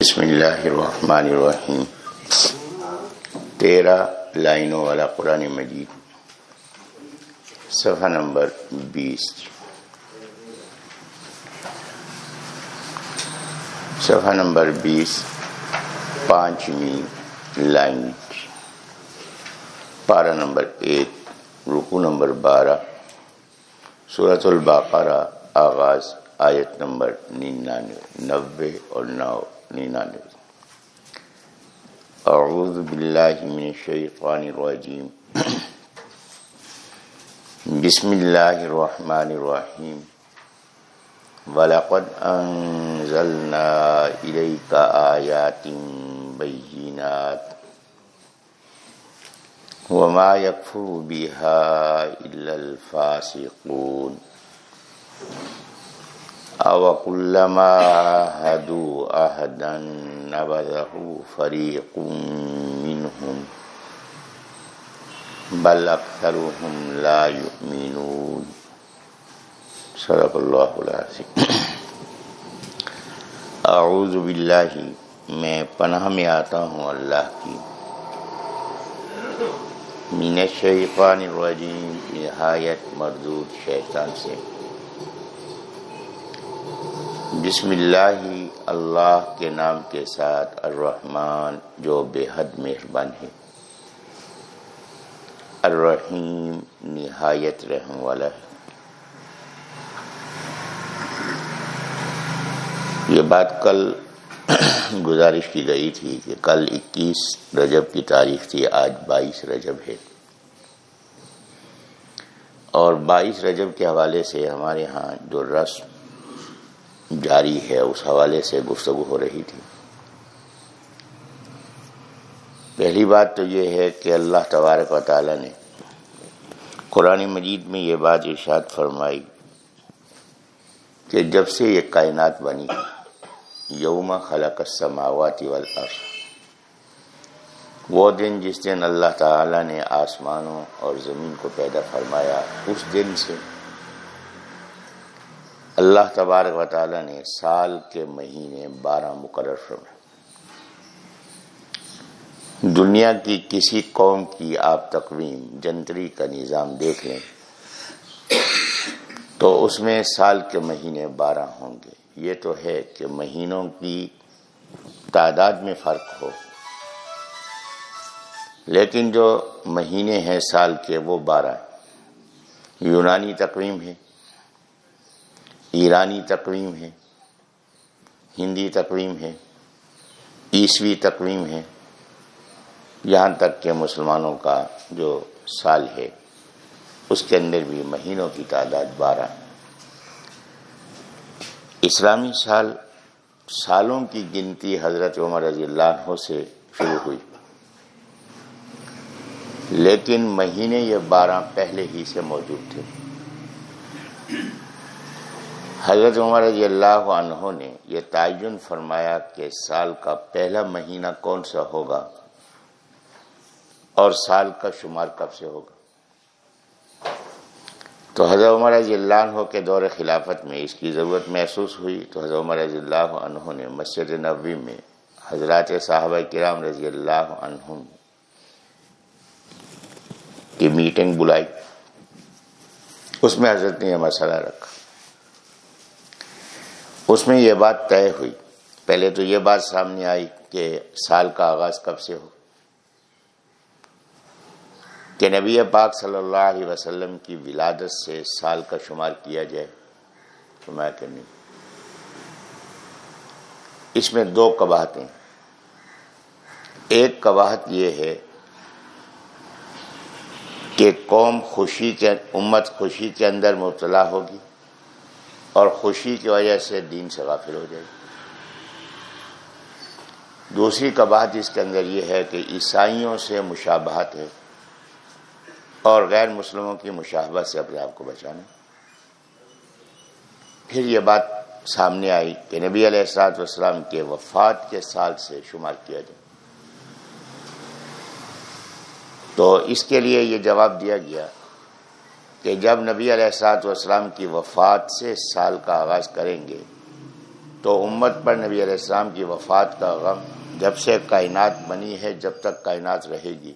بسم اللہ الرحمن الرحیم۔ تیرہ لائنوں والا قرآن مجید۔ صفحہ نمبر بیس۔ صفحہ نمبر بیس۔ پانچویں لائن۔ پارہ نمبر ایک۔ رکو نمبر بارہ۔ صورت الباقارہ آغاز آیت نمبر ننانوے، نوے اور نو۔ ننانوے اعوذ باللہ من الشیطان الرجیم۔ بسم اللہ الرحمن الرحیم۔ وَلَقَدْ أَنزَلْنَا إِلَيْكَ آيَاتٍ بَيِّنَاتٍ وَمَا يَكْفُرُ بِهَا إِلَّا الْفَاسِقُونَ۔ أَوَ كُلَّمَا عَاهَدُوا عَهْدًا نَبَذَهُ فَرِيقٌ مِّنْهُمْ بل اکثرهم لا يؤمنون. صدق اللہ العظیم اعوذ باللہ میں پناہ میں آتا ہوں اللہ کی. من الشیطان الرجیم نہایت مردود شیطان سے. بسم اللہ اللہ کے نام کے ساتھ الرحمن جو بے حد مہربان ہے۔ الرحیم نہایت رحم والا ہے۔ یہ بات کل گزارش کی گئی تھی کہ کل اکیس رجب کی تاریخ تھی، آج بائیس رجب ہے۔ اور بائیس رجب کے حوالے سے ہمارے ہاں جو رسم جاری ہے، اس حوالے سے گفتگو ہو رہی تھی۔ پہلی بات تو یہ ہے کہ اللہ تبارک و تعالی نے قرآن مجید میں یہ بات ارشاد فرمائی کہ جب سے یہ کائنات بنی، یوم خلق السماوات والارض۔ وہ دن جس دن اللہ تعالی نے آسمانوں اور زمین کو پیدا فرمایا، اس دن سے اللہ تبارک و تعالی نے سال کے مہینے بارہ مقرر فرمائے دنیا کی کسی قوم کی آپ تقویم جنتری کا نظام دیکھ لیں تو اس میں سال کے مہینے بارہ ہوں گے۔ یہ تو ہے کہ مہینوں کی تعداد میں فرق ہو۔ لیکن جو مہینے ہیں سال کے وہ بارہ یونانی تقویم ہے۔ ایرانی تقویم ہے، ہندی تقویم ہے، عیسوی تقویم ہے۔ یہاں تک کہ مسلمانوں کا جو سال ہے، اس کے اندر بھی مہینوں کی تعداد بارہ۔ اسلامی سال سالوں کی گنتی حضرت عمر رضی اللہ عنہ سے شروع ہوئی۔ لیکن مہینے یہ بارہ پہلے ہی سے موجود تھے۔ حضرت عمر رضی اللہ عنہ نے یہ تعین فرمایا کہ سال کا پہلا مہینہ کون سا ہوگا اور سال کا شمار کب سے ہوگا؟ تو حضرت عمر رضی اللہ عنہ کے دور خلافت میں اس کی ضرورت محسوس ہوئی۔ تو حضرت عمر رضی اللہ عنہ نے مسجد نبوی میں حضرات صحابہ کرام رضی اللہ عنہ کی میٹنگ بلائی۔ اس میں حضرت نے یہ مسئلہ رکھا۔ اس میں یہ بات طے ہوئی۔ پہلے تو یہ بات سامنے آئی کہ سال کا آغاز کب سے ہو۔ کہ نبی پاک صلی اللہ علیہ وسلم کی ولادت سے سال کا شمار کیا جائے۔ تو میں کہ نہیں۔ اس میں دو کباہتیں ایک کباہت یہ ہے کہ قوم خوشی کے امت خوشی کے اندر مبتلا ہوگی۔ اور خوشی کی وجہ سے دین سے غافل ہو جائے۔ گی دوسری کباہت اس کے اندر یہ ہے کہ عیسائیوں سے مشابہت ہے اور غیر مسلموں کی مشاہبت سے اپنے آپ کو بچانا۔ پھر یہ بات سامنے آئی کہ نبی علیہ السلاط والسلام کے وفات کے سال سے شمار کیا جائے۔ تو اس کے لیے یہ جواب دیا گیا کہ جب نبی علیہ السلاط والسلام کی وفات سے سال کا آغاز کریں گے، تو امت پر نبی علیہ السلام کی وفات کا غم جب سے کائنات بنی ہے، جب تک کائنات رہے گی۔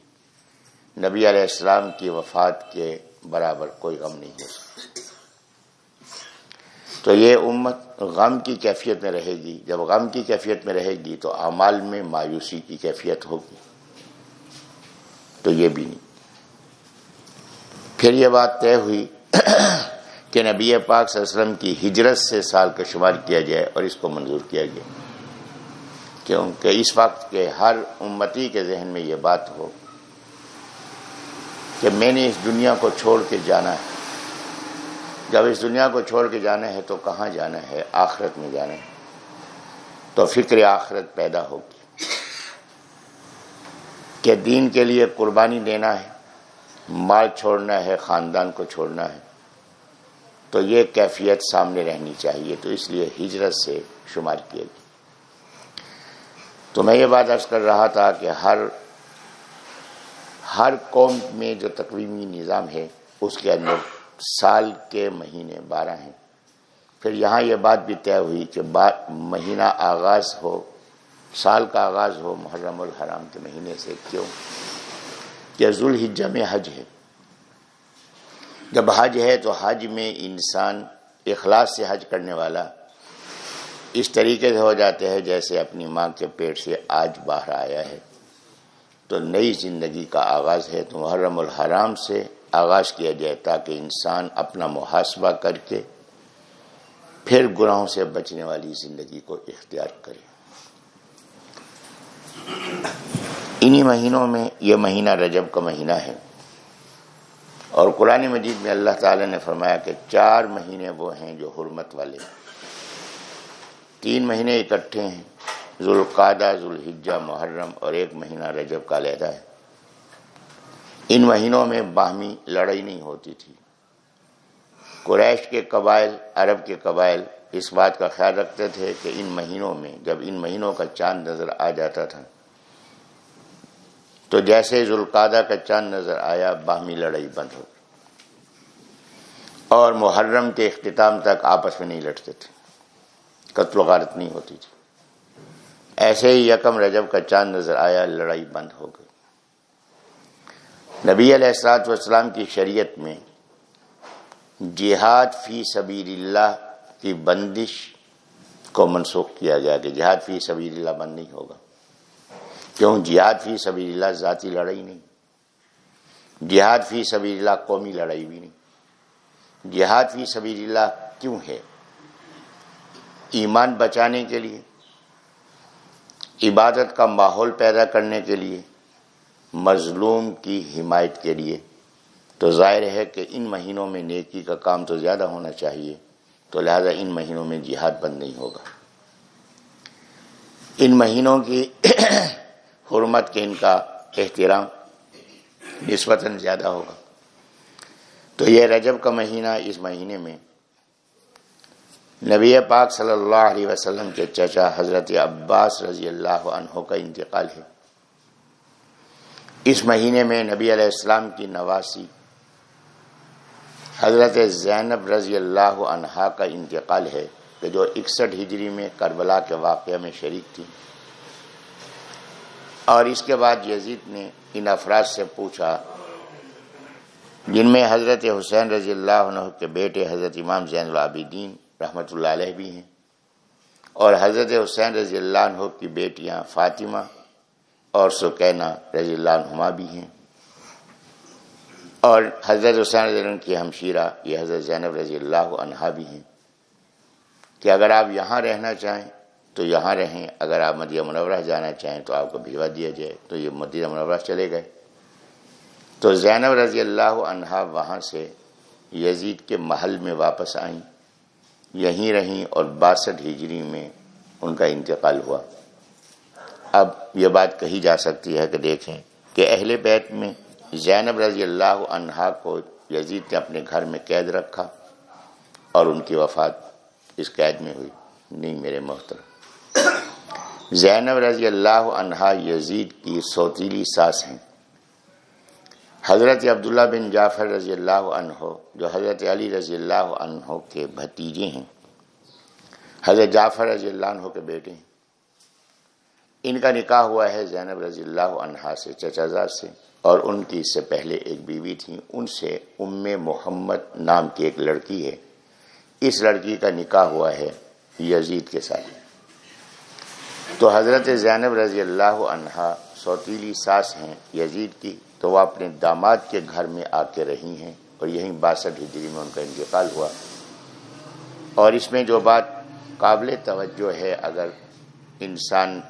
نبی علیہ السلام کی وفات کے برابر کوئی غم نہیں ہو سکتا۔ تو یہ امت غم کی کیفیت میں رہے گی۔ جب غم کی کیفیت میں رہے گی تو اعمال میں مایوسی کی کیفیت ہوگی۔ تو یہ بھی نہیں۔ پھر یہ بات طے ہوئی کہ نبی پاک صلی اللہ علیہ وسلم کی ہجرت سے سال کا شمار کیا جائے اور اس کو منظور کیا گیا کیونکہ اس وقت کے ہر امتی کے ذہن میں یہ بات ہو کہ میں نے اس دنیا کو چھوڑ کے جانا ہے۔ جب اس دنیا کو چھوڑ کے جانا ہے تو کہاں جانا ہے؟ آخرت میں جانا ہے۔ تو فکر آخرت پیدا ہوگی کہ دین کے لیے قربانی دینا ہے۔ مال چھوڑنا ہے، خاندان کو چھوڑنا ہے، تو یہ کیفیت سامنے رہنی چاہیے۔ تو اس لیے ہجرت سے شمار کیا گیا۔ تو میں یہ بات عرض کر رہا تھا کہ ہر ہر قوم میں جو تقویمی نظام ہے، اس کے اندر سال کے مہینے بارہ ہیں۔ پھر یہاں یہ بات بھی طے ہوئی کہ مہینہ آغاز ہو، سال کا آغاز ہو محرم الحرام کے مہینے سے۔ کیوں؟ کہ ذوالحجہ میں حج ہے۔ جب حج ہے تو حج میں انسان اخلاص سے حج کرنے والا اس طریقے سے ہو جاتے ہیں جیسے اپنی ماں کے پیٹ سے آج باہر آیا ہے۔ تو نئی زندگی کا آغاز ہے تو محرم الحرام سے آغاز کیا جائے تاکہ انسان اپنا محاسبہ کر کے پھر گناہوں سے بچنے والی زندگی کو اختیار کرے۔ انہی مہینوں میں یہ مہینہ رجب کا مہینہ ہے۔ اور قرآن مجید میں اللہ تعالی نے فرمایا کہ چار مہینے وہ ہیں جو حرمت والے تین مہینے اکٹھے ہیں۔ ذوالقادہ ذوالحجہ، محرم اور ایک مہینہ رجب کا علیحدہ ہے۔ ان مہینوں میں باہمی لڑائی نہیں ہوتی تھی۔ قریش کے قبائل، عرب کے قبائل اس بات کا خیال رکھتے تھے کہ ان مہینوں میں جب ان مہینوں کا چاند نظر آ جاتا تھا تو جیسے ذوالقادہ کا چاند نظر آیا، باہمی لڑائی بند ہو اور محرم کے اختتام تک آپس میں نہیں لڑتے تھے۔ قتل و غارت نہیں ہوتی تھی۔ ایسے ہی یکم رجب کا چاند نظر آیا، لڑائی بند ہو گئی۔ نبی علیہ السلاط والسلام کی شریعت میں جہاد فی سبیل اللہ کی بندش کو منسوخ کیا گیا کہ جہاد فی سبیل اللہ بند نہیں ہوگا۔ کیوں جہاد فی سبیل اللہ ذاتی لڑائی نہیں؟ جہاد فی سبیل اللہ قومی لڑائی بھی نہیں۔ جہاد فی سبیل اللہ کیوں ہے؟ ایمان بچانے کے لیے، عبادت کا ماحول پیدا کرنے کے لیے، مظلوم کی حمایت کے لیے۔ تو ظاہر ہے کہ ان مہینوں میں نیکی کا کام تو زیادہ ہونا چاہیے، تو لہذا ان مہینوں میں جہاد بند نہیں ہوگا۔ ان مہینوں کی حرمت کے ان کا احترام نسبتاً زیادہ ہوگا۔ تو یہ رجب کا مہینہ اس مہینے میں نبی پاک صلی اللہ علیہ وسلم کے چچا حضرت عباس رضی اللہ عنہ کا انتقال ہے۔ اس مہینے میں نبی علیہ السلام کی نواسی، حضرت زینب رضی اللہ عنہا کا انتقال ہے کہ جو اکسٹھ ہجری میں کربلا کے واقعہ میں شریک تھی۔ اور اس کے بعد یزید نے ان افراد سے پوچھا، جن میں حضرت حسین رضی اللہ عنہ کے بیٹے حضرت امام زین العابدین رحمۃ اللہ علیہ بھی ہیں، اور حضرت حسین رضی اللہ عنہ کی بیٹیاں فاطمہ اور سکینہ رضی اللہ عنہما بھی ہیں۔ اور حضرت حسین رضی اللہ کی ہمشیرہ یہ حضرت زینب رضی اللہ عنہا بھی ہیں۔ کہ اگر آپ یہاں رہنا چاہیں تو یہاں رہیں۔ اگر آپ مدیہ منورہ جانا چاہیں تو آپ کو بھجوا دیا جائے۔ تو یہ مدیہ منورہ چلے گئے۔ تو زینب رضی اللہ عنہا وہاں سے یزید کے محل میں واپس آئیں۔ یہیں رہیں اور باسٹھ ہجری میں ان کا انتقال ہوا۔ اب یہ بات کہی جا سکتی ہے کہ دیکھیں کہ اہل بیت میں زینب رضی اللہ عنہا کو یزید نے اپنے گھر میں قید رکھا اور ان کی وفات اس قید میں ہوئی۔ نہیں میرے محترم زینب رضی اللہ عنہا یزید کی سوتیلی ساس ہیں۔ حضرت عبداللہ بن جعفر رضی اللہ عنہ، جو حضرت علی رضی اللہ عنہ کے بھتیجے ہیں، حضرت جعفر رضی اللہ عنہ کے بیٹے ہیں۔ ان کا نکاح ہوا ہے زینب رضی اللہ عنہا سے چچازاد سے، اور ان کی اس سے پہلے ایک بیوی تھی ان سے ام محمد نام کی ایک لڑکی ہے۔ اس لڑکی کا نکاح ہوا ہے یزید کے ساتھ۔ تو حضرت زینب رضی اللہ عنہا سوتیلی ساس ہیں، یزید کی، تو وہ اپنے داماد کے گھر میں آ کے رہی ہیں اور یہیں باسٹھ ہجری میں ان کا انتقال ہوا۔ اور اس میں جو بات قابل توجہ ہے، اگر انسان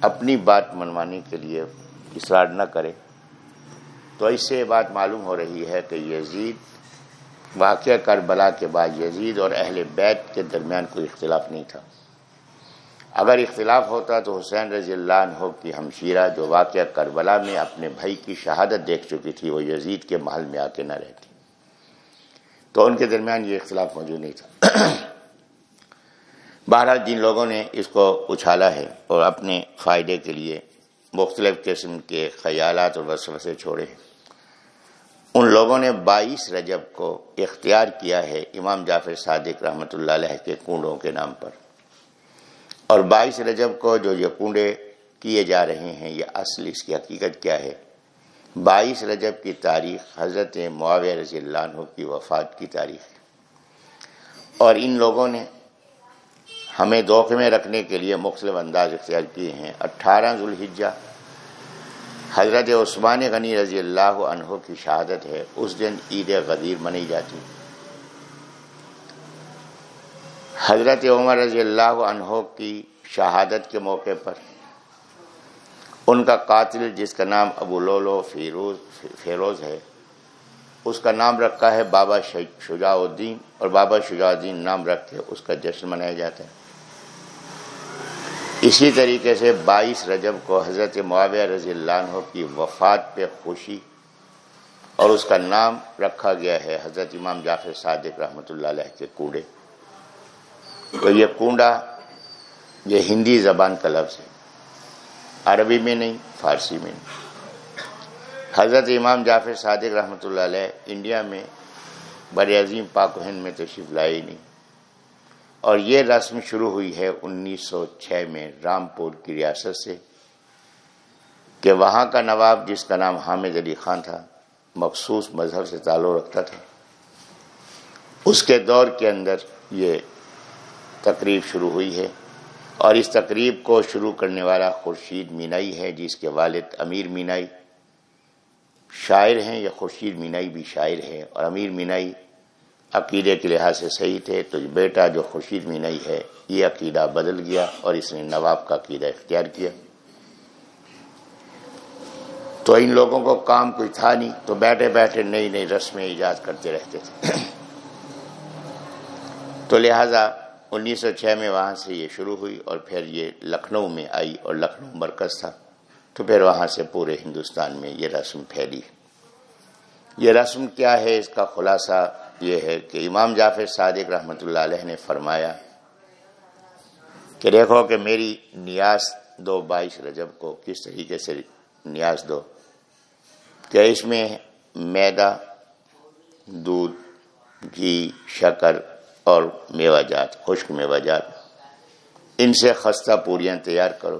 اپنی بات منوانے کے لیے اصرار نہ کرے، تو اس سے یہ بات معلوم ہو رہی ہے کہ یزید، واقعہ کربلا کے بعد یزید اور اہل بیت کے درمیان کوئی اختلاف نہیں تھا۔ اگر اختلاف ہوتا تو حسین رضی اللہ عنہ کی ہمشیرہ جو واقعہ کربلا میں اپنے بھائی کی شہادت دیکھ چکی تھی، وہ یزید کے محل میں آ کے نہ رہتی۔ تو ان کے درمیان یہ اختلاف موجود نہیں تھا۔ بہرحال جن لوگوں نے اس کو اچھالا ہے اور اپنے فائدے کے لیے مختلف قسم کے خیالات اور وسوسے چھوڑے ہیں۔ ان لوگوں نے بائیس رجب کو اختیار کیا ہے امام جعفر صادق رحمۃ اللہ علیہ کے کنڈوں کے نام پر۔ اور بائیس رجب کو جو یہ کنڈے کیے جا رہے ہیں، یہ اصل اس کی حقیقت کیا ہے؟ بائیس رجب کی تاریخ حضرت معاویہ رضی اللہ عنہ کی وفات کی تاریخ ہے۔ اور ان لوگوں نے ہمیں دھوکے میں رکھنے کے لیے مختلف انداز اختیار کیے ہیں۔ اٹھارہ ذوالحجہ حضرت عثمان غنی رضی اللہ عنہ کی شہادت ہے۔ اس دن عید غدیر منی جاتی۔ حضرت عمر رضی اللہ عنہ کی شہادت کے موقع پر، ان کا قاتل جس کا نام ابو لولو فیروز فیروز ہے، اس کا نام رکھا ہے بابا شجاع الدین اور بابا شجاع الدین نام رکھ کے اس کا جشن منایا جاتا ہے۔ اسی طریقے سے بائیس رجب کو حضرت معاویہ رضی اللہ عنہ کی وفات پہ خوشی اور اس کا نام رکھا گیا ہے حضرت امام جعفر صادق رحمۃ اللہ علیہ کے کوڑے۔ تو یہ کنڈا یہ ہندی زبان کا لفظ ہے۔ عربی میں نہیں، فارسی میں نہیں۔ حضرت امام جعفر صادق رحمۃ اللہ علیہ انڈیا میں بر عظیم پاک و ہند میں تشریف لائے نہیں۔ اور یہ رسم شروع ہوئی ہے انیس سو چھ میں رامپور کی ریاست سے، کہ وہاں کا نواب جس کا نام حامد علی خان تھا، مخصوص مذہب سے تعلق رکھتا تھا۔ اس کے دور کے اندر یہ تقریب شروع ہوئی ہے اور اس تقریب کو شروع کرنے والا خورشید مینائی ہے، جس کے والد امیر مینائی شاعر ہیں، یا خورشید مینائی بھی شاعر ہے اور امیر مینائی عقیدے کے لحاظ سے صحیح تھے، تو بیٹا جو خورشید مینائی ہے، یہ عقیدہ بدل گیا اور اس نے نواب کا عقیدہ اختیار کیا۔ تو ان لوگوں کو کام کوئی تھا نہیں، تو بیٹھے بیٹھے نئی نئی رسمیں ایجاد کرتے رہتے تھے۔ تو لہذا انیس سو چھ میں وہاں سے یہ شروع ہوئی اور پھر یہ لکھنؤ میں آئی اور لکھنؤ مرکز تھا۔ تو پھر وہاں سے پورے ہندوستان میں یہ رسم پھیلی۔ یہ رسم کیا ہے؟ اس کا خلاصہ یہ ہے کہ امام جعفر صادق رحمۃ اللہ علیہ نے فرمایا کہ دیکھو کہ میری نیاز دو، بائیس رجب کو کس طریقے سے نیاز دو؟ کہ اس میں میدا، دودھ، گھی، شکر اور میوہ جات، خشک میوہ جات۔ ان سے خستہ پوریاں تیار کرو۔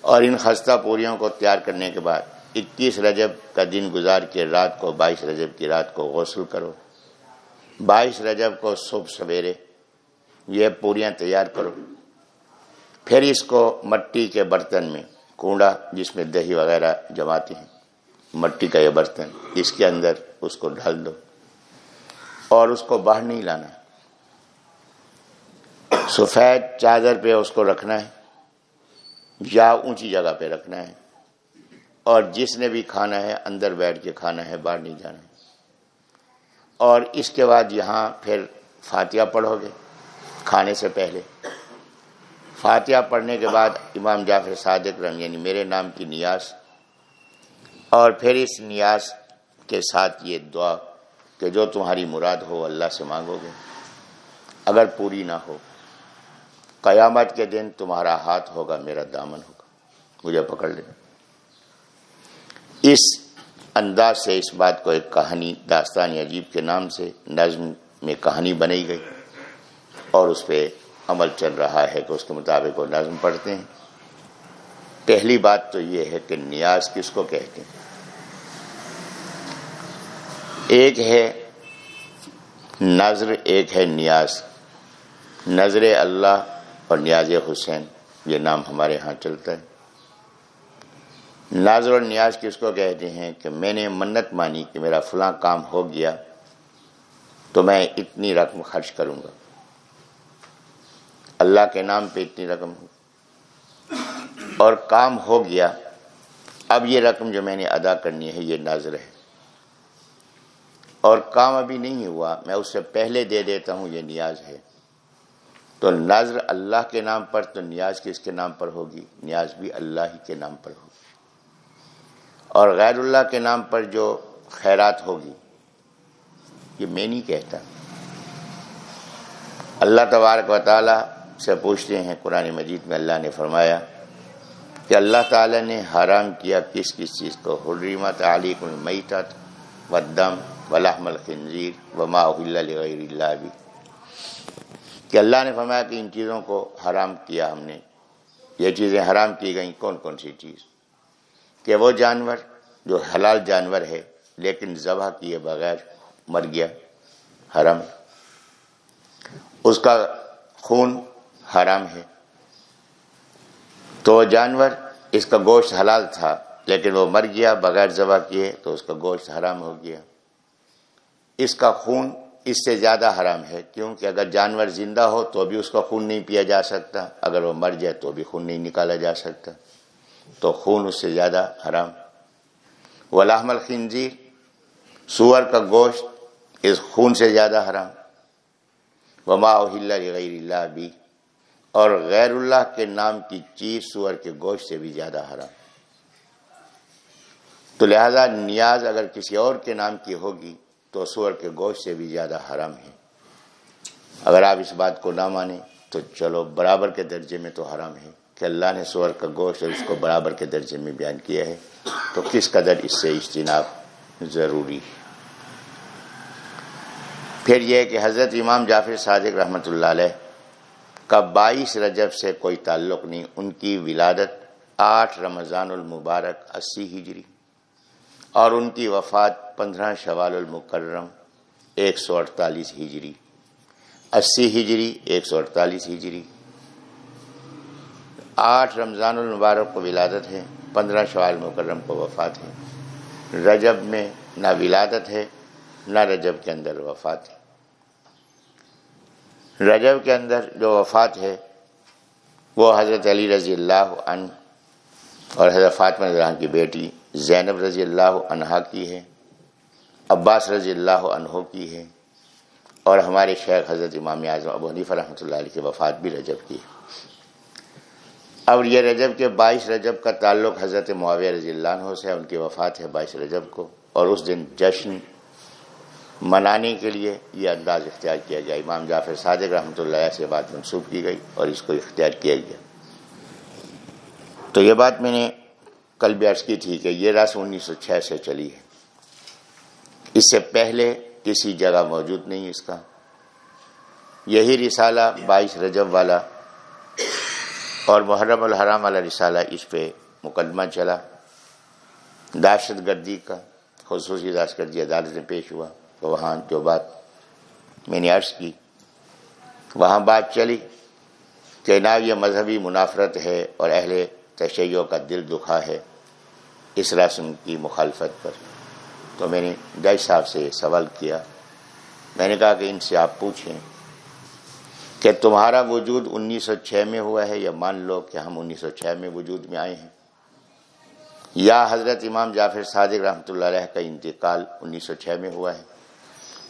اور ان خستہ پوریوں کو تیار کرنے کے بعد اکیس رجب کا دن گزار کے رات کو بائیس رجب کی رات کو غسل کرو۔ بائیس رجب کو صبح سویرے یہ پوریاں تیار کرو۔ پھر اس کو مٹی کے برتن میں کنڈا جس میں دہی وغیرہ جماتے ہیں، مٹی کا یہ برتن، اس کے اندر اس کو ڈھل دو۔ اور اس کو باہر نہیں لانا سفید چادر پہ اس کو رکھنا ہے یا اونچی جگہ پہ رکھنا ہے اور جس نے بھی کھانا ہے اندر بیٹھ کے کھانا ہے، باہر نہیں جانا ہے۔ اور اس کے بعد یہاں پھر فاتحہ پڑھو گے کھانے سے پہلے۔ فاتحہ پڑھنے کے بعد امام جعفر صادق رنگ یعنی میرے نام کی نیاز۔ اور پھر اس نیاز کے ساتھ یہ دعا۔ کہ جو تمہاری مراد ہو اللہ سے مانگو گے۔ اگر پوری نہ ہو، قیامت کے دن تمہارا ہاتھ ہوگا، میرا دامن ہوگا۔ مجھے پکڑ لینا اس انداز سے، اس بات کو ایک کہانی، داستان عجیب کے نام سے، نظم میں کہانی بنائی گئی۔ اور اس پہ عمل چل رہا ہے کہ اس کے مطابق وہ نظم پڑھتے ہیں۔ پہلی بات تو یہ ہے کہ نیاز کس کو کہتے ہیں؟ ایک ہے نظر، ایک ہے نیاز۔ نظر اللہ اور نیاز حسین، یہ نام ہمارے ہاں چلتا ہے۔ ناظر اور نیاز کس کو کہتے ہیں؟ کہ میں نے منت مانی کہ میرا فلاں کام ہو گیا تو میں اتنی رقم خرچ کروں گا۔ اللہ کے نام پہ اتنی رقم ہو۔ اور کام ہو گیا، اب یہ رقم جو میں نے ادا کرنی ہے، یہ نظر ہے۔ اور کام ابھی نہیں ہوا، میں اس سے پہلے دے دیتا ہوں، یہ نیاز ہے۔ تو نظر اللہ کے نام پر تو نیاز کس کے نام پر ہوگی؟ نیاز بھی اللہ ہی کے نام پر ہوگی۔ اور غیر اللہ کے نام پر جو خیرات ہوگی، یہ میں نہیں کہتا۔ اللہ تبارک و تعالیٰ سے پوچھتے ہیں، قرآن مجید میں اللہ نے فرمایا کہ اللہ تعالیٰ نے حرام کیا کس کس چیز کو؟ حریمت علی المیتت و دم و لحم الخنزیر و لغیر اللہ بھی کہ اللہ نے فرمایا کہ ان چیزوں کو حرام کیا ہم نے۔ یہ چیزیں حرام کی گئیں، کون کون سی چیز؟ کہ وہ جانور جو حلال جانور ہے، لیکن ذبح کیے بغیر مر گیا حرم اس کا خون حرام ہے۔ تو وہ جانور اس کا گوشت حلال تھا، لیکن وہ مر گیا، بغیر ذبح کیے تو اس کا گوشت حرام ہو گیا۔ اس کا خون اس سے زیادہ حرام ہے، کیونکہ اگر جانور زندہ ہو تو بھی اس کا خون نہیں پیا جا سکتا، اگر وہ مر جائے تو بھی خون نہیں نکالا جا سکتا، تو خون اس سے زیادہ حرام۔ ولاحم الخنزیر سور کا گوشت اس خون سے زیادہ حرام۔ وما غیر اللہ بھی اور غیر اللہ کے نام کی چیز سور کے گوشت سے بھی زیادہ حرام۔ تو لہذا نیاز اگر کسی اور کے نام کی ہوگی تو سور کے گوشت سے بھی زیادہ حرام ہے۔ اگر آپ اس بات کو نہ مانیں تو چلو برابر کے درجے میں تو حرام ہے کہ اللہ نے سور کا گوشت اور اس کو برابر کے درجے میں بیان کیا ہے۔ تو کس قدر اس سے اجتناب ضروری ہے؟ پھر یہ کہ حضرت امام جعفر صادق رحمۃ اللہ علیہ کا بائیس رجب سے کوئی تعلق نہیں، ان کی ولادت آٹھ رمضان المبارک اسی ہجری اور ان کی وفات پندرہ شوال المکرم، ایک سو اڑتالیس ہجری۔ اسی ہجری، ایک سو اڑتالیس ہجری۔ آٹھ رمضان المبارک کو ولادت ہے، پندرہ شوال مکرم کو وفات ہے۔ رجب میں نہ ولادت ہے، نہ رجب کے اندر وفات ہے۔ رجب کے اندر جو وفات ہے، وہ حضرت علی رضی اللہ عنہ اور حضرت فاطمہ رضی کی بیٹی زینب رضی اللہ عنہا کی ہے۔ عباس رضی اللہ عنہ کی ہے اور ہمارے شیخ حضرت امام اعظم ابو حنیفہ رحمۃ اللہ علیہ کی وفات بھی رجب کی ہے۔ اور یہ رجب کے بائیس رجب کا تعلق حضرت معاویہ رضی اللہ عنہ سے ان کی وفات ہے بائیس رجب کو، اور اس دن جشن منانے کے لیے یہ انداز اختیار کیا گیا۔ امام جعفر صادق رحمۃ اللہ سے بات منسوخ کی گئی اور اس کو اختیار کیا گیا۔ تو یہ بات میں نے کل بھی عرض کی تھی کہ یہ رسم انیس سو چھ سے چلی ہے۔ اس سے پہلے کسی جگہ موجود نہیں اس کا۔ یہی رسالہ بائیس رجب والا اور محرم الحرام والا رسالہ اس پہ مقدمہ چلا۔ دہشت گردی کا خصوصی دہشت گردی عدالت میں پیش ہوا۔ تو وہاں جو بات میں نے عرض کی، وہاں بات چلی کہ نہ یہ مذہبی منافرت ہے اور اہل تشیعوں کا دل دکھا ہے اس رسم کی مخالفت پر۔ تو میں نے جج صاحب سے سوال کیا۔ میں نے کہا کہ ان سے آپ پوچھیں کہ تمہارا وجود انیس سو چھ میں ہوا ہے یا مان لو کہ ہم انیس سو چھ میں وجود میں آئے ہیں؟ یا حضرت امام جعفر صادق رحمۃ اللہ علیہ کا انتقال انیس سو چھ میں ہوا ہے؟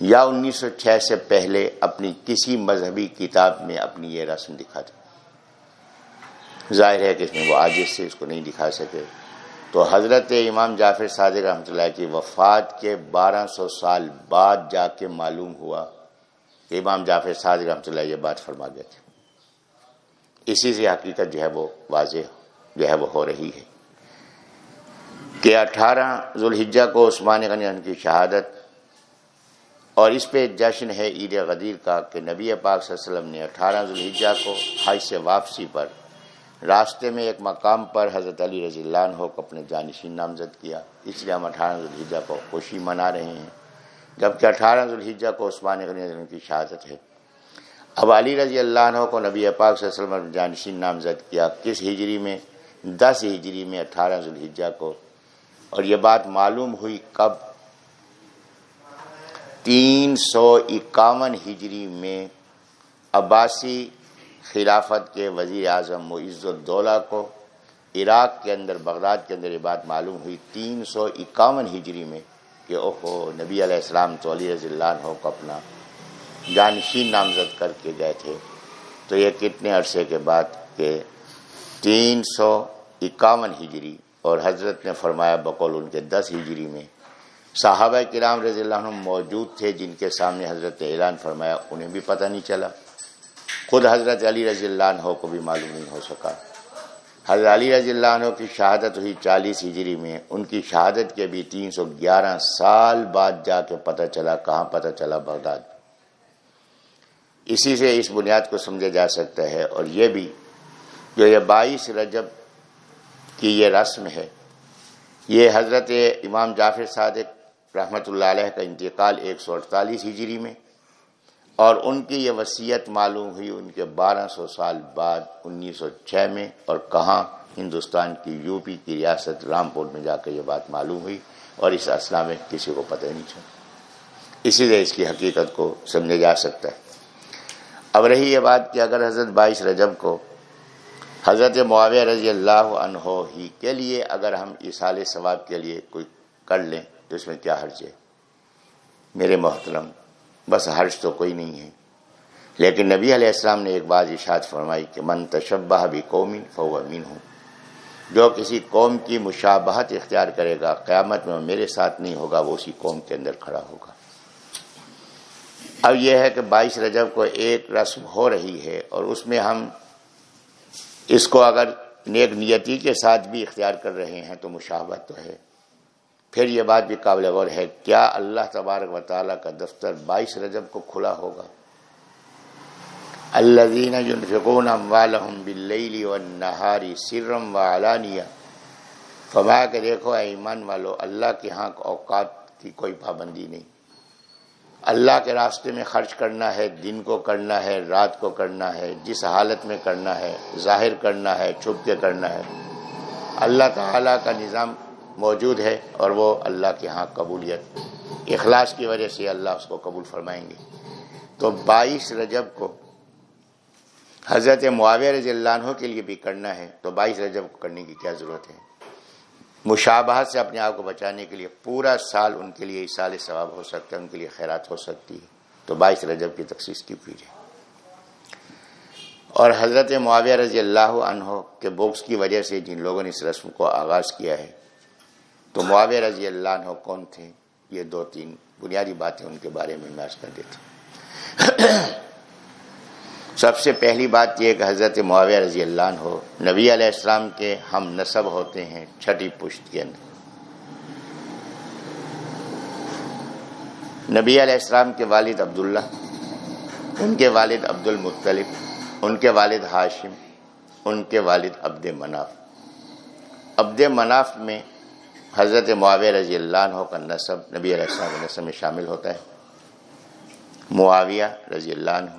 یا انیس سو چھ سے پہلے اپنی کسی مذہبی کتاب میں اپنی یہ رسم دکھا دیں ظاہر ہے کہ اس میں وہ عاجز سے اس کو نہیں دکھا سکے۔ تو حضرت امام جعفر صادق رحمۃ اللہ کی وفات کے بارہ سو سال بعد جا کے معلوم ہوا۔ کہ امام جعفر صادق رحمۃ اللہ یہ بات فرما گئے تھے۔ اسی سے حقیقت جو ہے وہ واضح جو ہے وہ ہو رہی ہے کہ اٹھارہ ذوالحجہ کو عثمان غنی کی شہادت اور اس پہ جشن ہے عید غدیر کا کہ نبی پاک صلی اللہ علیہ وسلم نے اٹھارہ ذوالحجہ کو حج سے واپسی پر راستے میں ایک مقام پر حضرت علی رضی اللہ عنہ کو اپنے جانشین نامزد کیا۔ اس لیے ہم اٹھارہ ذوالحجہ کو خوشی منا رہے ہیں۔ جبکہ اٹھارہ ذوالحجہ کو عثمان غنی کی شہادت ہے۔ اب علی رضی اللہ عنہ کو نبی پاک صلی اللہ علیہ وسلم جانشین نامزد کیا۔ کس ہجری میں؟ دس ہجری میں اٹھارہ ذوالحجہ کو۔ اور یہ بات معلوم ہوئی کب؟ تین سو اکاون ہجری میں عباسی خلافت کے وزیر اعظم معز الدولہ کو عراق کے اندر، بغداد کے اندر یہ بات معلوم ہوئی، تین سو اکاون ہجری میں کہ اوہو نبی علیہ السلام تو علی رضی اللہ عنہ کو اپنا جانشین نامزد کر کے گئے تھے۔ تو یہ کتنے عرصے کے بعد کہ تین سو اکاون ہجری اور حضرت نے فرمایا بقول ان کے دس ہجری میں صحابہ کرام رضی اللہ عنہ موجود تھے جن کے سامنے حضرت نے اعلان فرمایا، انہیں بھی پتہ نہیں چلا۔ خود حضرت علی رضی اللہ عنہ کو بھی معلوم نہیں ہو سکا۔ حضرت علی رضی اللہ عنہ کی شہادت ہوئی چالیس ہجری میں۔ ان کی شہادت کے بھی تین سو گیارہ سال بعد جا کے پتہ چلا کہاں پتہ چلا بغداد۔ اسی سے اس بنیاد کو سمجھا جا سکتا ہے اور یہ بھی جو یہ بائیس رجب کی یہ رسم ہے۔ یہ حضرت امام جعفر صادق رحمۃ اللہ علیہ کا انتقال ایک سو اڑتالیس ہجری میں۔ اور ان کی یہ وصیت معلوم ہوئی ان کے بارہ سو سال بعد انیس سو چھ میں اور کہاں ہندوستان کی یو پی کی ریاست رامپور میں جا کے یہ بات معلوم ہوئی اور اس اسلح میں کسی کو پتہ نہیں چلا۔ اسی لیے اس کی حقیقت کو سمجھا جا سکتا ہے۔ اب رہی یہ بات کہ اگر حضرت بائیس رجب کو حضرت معاویہ رضی اللہ عنہ ہی کے لیے اگر ہم اصال ثواب کے لیے کوئی کر لیں تو اس میں کیا حرج ہے؟ میرے محترم بس حرج تو کوئی نہیں ہے۔ لیکن نبی علیہ السلام نے ایک بات اشاد فرمائی کہ من تشبہ بھی قومی فو امین ہوں جو کسی قوم کی مشابہت اختیار کرے گا، قیامت میں میرے ساتھ نہیں ہوگا، وہ اسی قوم کے اندر کھڑا ہوگا۔ اب یہ ہے کہ بائیس رجب کو ایک رسم ہو رہی ہے اور اس میں ہم اس کو اگر نیک نیتی کے ساتھ بھی اختیار کر رہے ہیں تو مشاہبت تو ہے۔ پھر یہ بات بھی قابل غور ہے، کیا اللہ تبارک و تعالیٰ کا دفتر بائیس رجب کو کھلا ہوگا؟ الذین ينفقون اموالهم باللیل والنہاری سرم و علانیہ فما کے دیکھو اے ایمان والو، اللہ کے ہاں اوقات کی کوئی پابندی نہیں۔ اللہ کے راستے میں خرچ کرنا ہے، دن کو کرنا ہے، رات کو کرنا ہے، جس حالت میں کرنا ہے، ظاہر کرنا ہے، چھپ کے کرنا ہے۔ اللہ تعالیٰ کا نظام موجود ہے اور وہ اللہ کے ہاں قبولیت، اخلاص کی وجہ سے اللہ اس کو قبول فرمائیں گے۔ تو بائیس رجب کو حضرت معاویہ رضی اللہ عنہ کے لیے بھی کرنا ہے، تو بائیس رجب کو کرنے کی کیا ضرورت ہے؟ مشابہت سے اپنے آپ کو بچانے کے لیے پورا سال ان کے لیے سال ثواب ہو سکتا ہے، ان کے لیے خیرات ہو سکتی ہے۔ تو بائیس رجب کی تخصیص کی کیجیے اور حضرت معاویہ رضی اللہ عنہ کے بوکس کی وجہ سے جن لوگوں نے اس رسم کو آغاز کیا ہے تو معاویہ رضی اللہ عنہ کون تھے؟ یہ دو تین بنیادی باتیں ان کے بارے میں میں کر دیتا سب سے پہلی بات یہ کہ حضرت معاویہ رضی اللہ عنہ، نبی علیہ السلام کے ہم نصب ہوتے ہیں چھٹی پشت کے اندر۔ نبی علیہ السلام کے والد عبداللہ، ان کے والد عبد المطلب ان کے والد ہاشم، ان کے والد عبد مناف عبد مناف میں حضرت معاویہ رضی اللہ عنہ کا نصب نبی علیہ السلام کے نصب میں شامل ہوتا ہے۔ معاویہ رضی اللہ عنہ،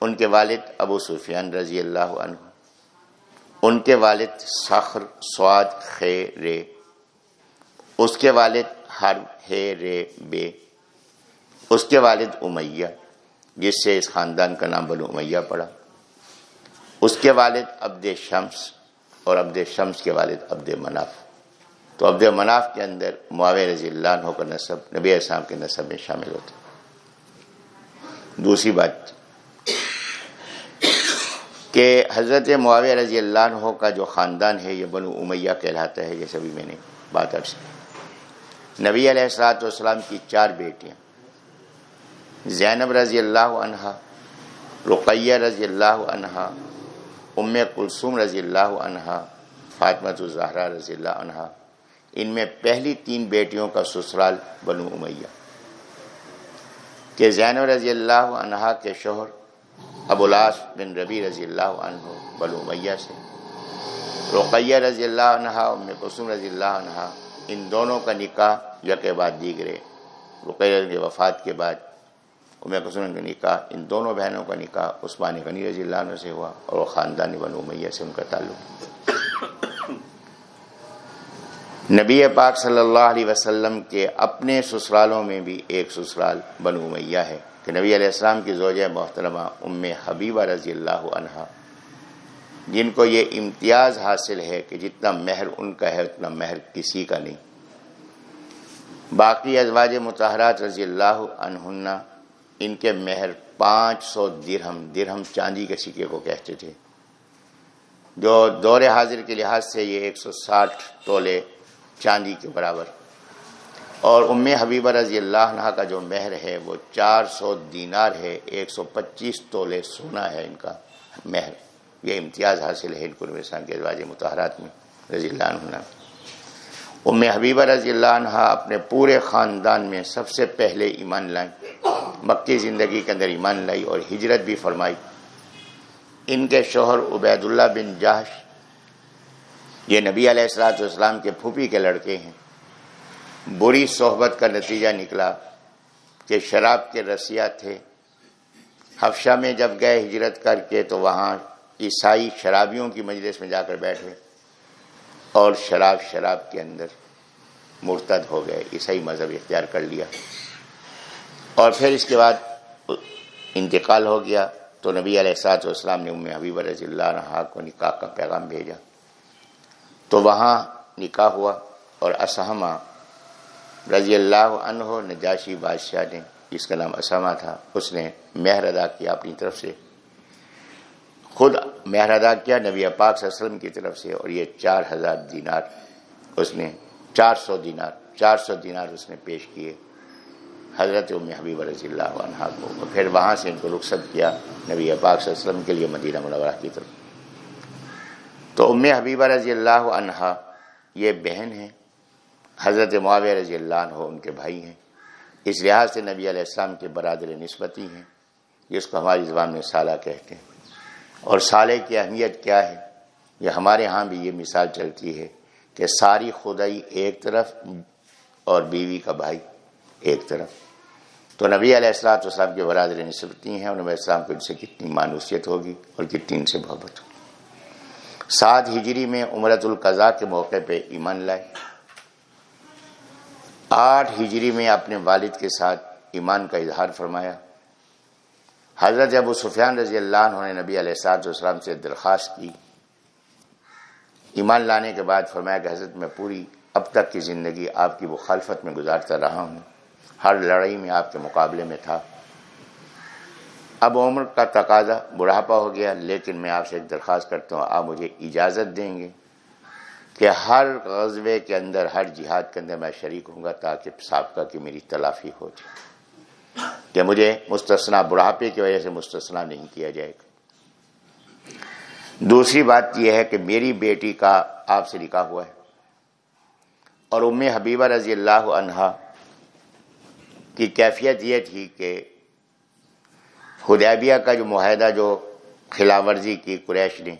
ان کے والد ابو سفیان رضی اللہ عنہ، ان کے والد سخر سواد خے رے اس کے والد ہر، ہے، رے، بے، اس کے والد امیہ، جس سے اس خاندان کا نام بنو امیہ پڑا۔ اس کے والد عبد شمس اور عبد شمس کے والد عبد مناف۔ تو عبد مناف کے اندر معاویہ رضی اللہ عنہ کا نصب، نبی اسلام کے نصب میں شامل ہوتا دوسری بات، کہ حضرت معاویہ رضی اللہ عنہ کا جو خاندان ہے، یہ بنو امیہ کہلاتا ہے، جیسے بھی میں نے بات عرض کی۔ نبی علیہ السلاۃ والسلام کی چار بیٹیاں، زینب رضی اللہ عنہ رقیہ رضی اللہ عنہ ام کلثوم رضی اللہ عنہ فاطمۃ الزہرا رضی اللہ عنہ ان میں پہلی تین بیٹیوں کا سسرال بنو امیہ کہ زین رضی اللہ عنہ کے شوہر ابولاس بن ربی رضی اللہ عنہ بلو میہ سے، رقیہ رضی اللہ عنہ ام قسم رضی اللہ عنہ ان دونوں کا نکاح یکے بعد دیگرے، رقیہ کی وفات کے بعد ام قسم کا نکاح، ان دونوں بہنوں کا نکاح عثمان غنی رضی اللہ عنہ سے ہوا اور وہ خاندان بنو میہ سے ان کا تعلق۔ نبی پاک صلی اللہ علیہ وسلم کے اپنے سسرالوں میں بھی ایک سسرال بنو میہ ہے کہ نبی علیہ السلام کی زوجہ محترمہ ام حبیبہ رضی اللہ عنہ جن کو یہ امتیاز حاصل ہے کہ جتنا مہر ان کا ہے، اتنا مہر کسی کا نہیں۔ باقی ازواج متحرات رضی اللہ عنہ ان کے مہر پانچ سو درہم درہم چاندی کے سکے کو کہتے تھے۔ جو دور حاضر کے لحاظ سے یہ ایک سو ساٹھ تولے چاندی کے برابر۔ اور ام حبیبہ رضی اللہ عنہ کا جو مہر ہے وہ چار سو دینار ہے، ایک سو پچیس تولے سونا ہے ان کا مہر۔ یہ امتیاز حاصل ہے ان کو کے ازواج متحرات میں، رضی اللہ عنہ۔ ام حبیبہ رضی اللہ عنہ اپنے پورے خاندان میں سب سے پہلے ایمان لائیں مکی زندگی کے اندر ایمان لائی اور ہجرت بھی فرمائی۔ ان کے شوہر عبید اللہ بن جاش یہ نبی علیہ السلاۃ والسلام کے پھوپھی کے لڑکے ہیں۔ بری صحبت کا نتیجہ نکلا کہ شراب کے رسیا تھے۔ حفشہ میں جب گئے ہجرت کر کے تو وہاں عیسائی شرابیوں کی مجلس میں جا کر بیٹھے اور شراب شراب کے اندر مرتد ہو گئے۔ عیسائی مذہب اختیار کر لیا۔ اور پھر اس کے بعد انتقال ہو گیا۔ تو نبی علیہ السلاط والسلام نے ام حبیب رضی اللہ عنہ کو نکاح کا پیغام بھیجا۔ تو وہاں نکاح ہوا اور اسحمہ رضی اللہ عنہ نجاشی بادشاہ نے، جس کا نام اسامہ تھا، اس نے مہر ادا کیا اپنی طرف سے۔ خود مہر ادا کیا نبی پاک صلی اللہ علیہ وسلم کی طرف سے اور یہ چار ہزار دینار اس نے، چار سو دینار، چار سو دینار اس نے پیش کیے۔ حضرت ام حبیب رضی اللہ عنہ کو۔ پھر وہاں سے ان کو رخصت کیا نبی پاک صلی اللہ علیہ وسلم کے لیے مدینہ منورہ کی طرف۔ تو ام حبیبہ رضی اللہ عنہ یہ بہن ہیں، حضرت معاویہ رضی اللہ عنہ ان کے بھائی ہیں۔ اس لحاظ سے نبی علیہ السلام کے برادر نسبتی ہیں جس کو ہماری زبان میں سالہ کہتے ہیں۔ اور سالے کی اہمیت کیا ہے؟ یہ ہمارے ہاں بھی یہ مثال چلتی ہے کہ ساری خدائی ایک طرف اور بیوی کا بھائی ایک طرف۔ تو نبی علیہ السلاۃ والسلام کے برادر نسبتی ہیں اور نبی السلام کو ان سے کتنی مانوسیت ہوگی اور کتنی ان سے محبت ہوگی۔ سات ہجری میں عمرت القضاء کے موقع پہ ایمان لائے۔ آٹھ ہجری میں اپنے والد کے ساتھ ایمان کا اظہار فرمایا۔ حضرت ابو سفیان رضی اللہ عنہ نے نبی علیہ سات والسلام سے درخواست کی۔ ایمان لانے کے بعد فرمایا کہ حضرت میں پوری اب تک کی زندگی آپ کی مخالفت میں گزارتا رہا ہوں۔ ہر لڑائی میں آپ کے مقابلے میں تھا۔ اب عمر کا تقاضا بڑھاپا ہو گیا، لیکن میں آپ سے ایک درخواست کرتا ہوں، آپ مجھے اجازت دیں گے کہ ہر غزبے کے اندر، ہر جہاد کے اندر میں شریک ہوں گا تاکہ سابقہ کی میری تلافی ہو جائے، کہ مجھے مستثنا بڑھاپے کی وجہ سے مستثنا نہیں کیا جائے گا۔ دوسری بات یہ ہے کہ میری بیٹی کا آپ سے نکاح ہوا ہے اور ام حبیبہ رضی اللہ عنہا کی کیفیت یہ تھی کہ حدیبیہ کا جو معاہدہ جو خلاف ورزی کی قریش نے،